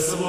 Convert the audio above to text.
щоб